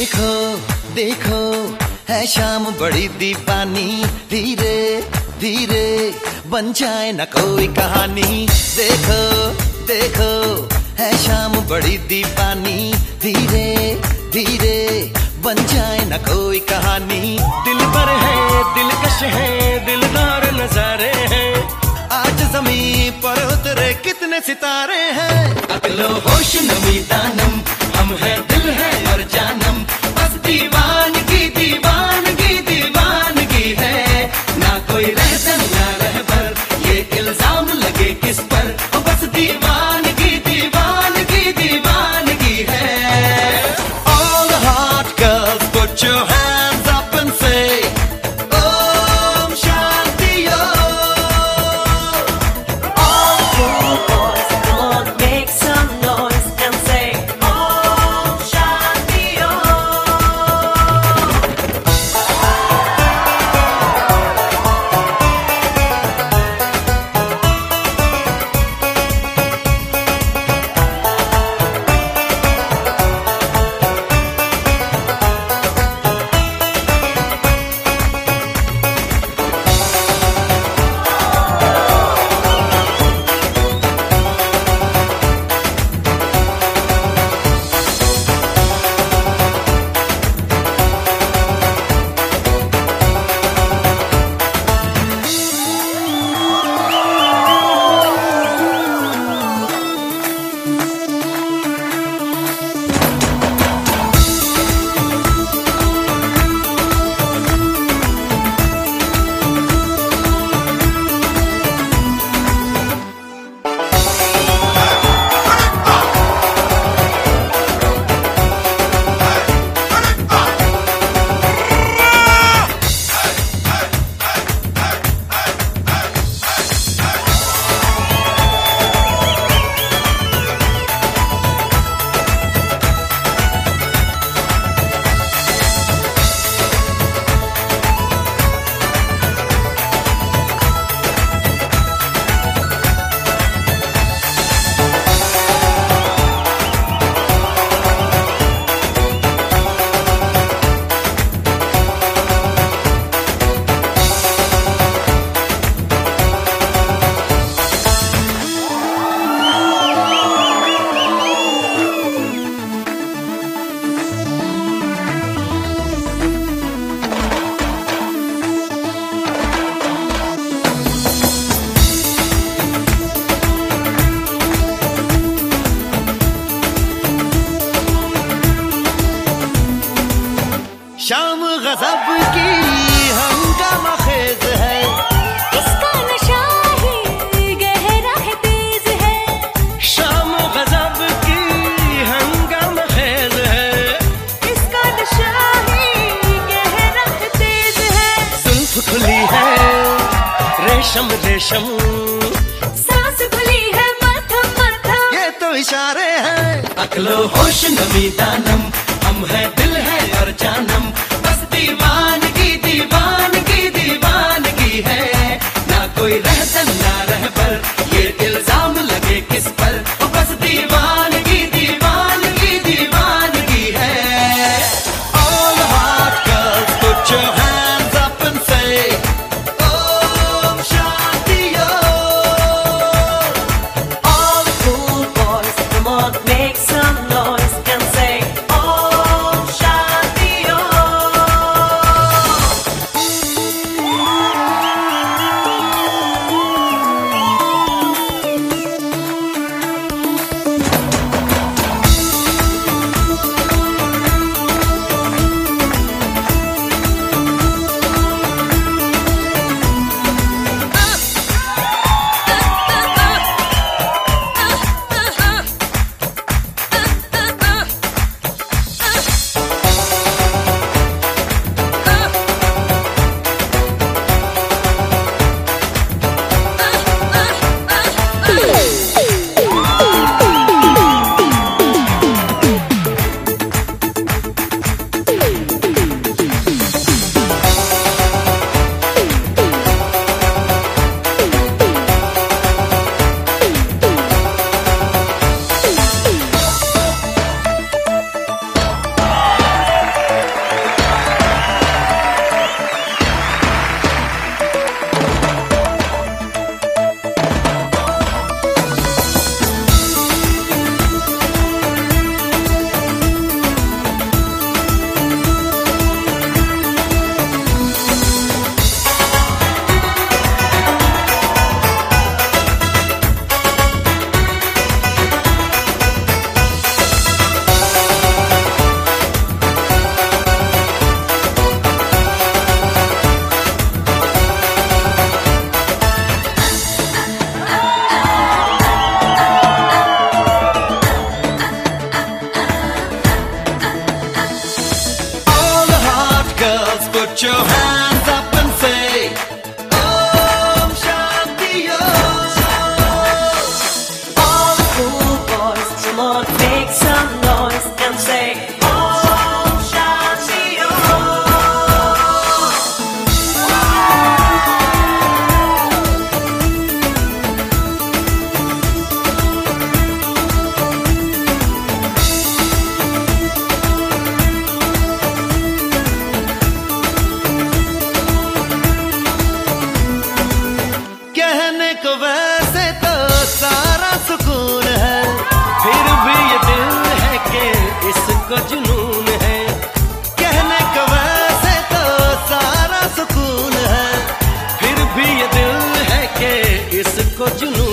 देखो देखो, है शाम बड़ी दीवानी। धीरे धीरे बन जाए न कोई कहानी। देखो देखो, है शाम बड़ी दीवानी। धीरे धीरे बन जाए न कोई कहानी। दिल पर है दिलकश है, दिलदार नजारे हैं। आज ज़मीन पर उतरे कितने सितारे हैं। अकलो होश नमी दानम, हम है कोई रहसन रेशम सांस खुली है माथा माथा ये तो इशारे हैं। अकलो होश नमी दानम हम है दिल है और जानम। बस दीवानगी your hand. ficou de novo.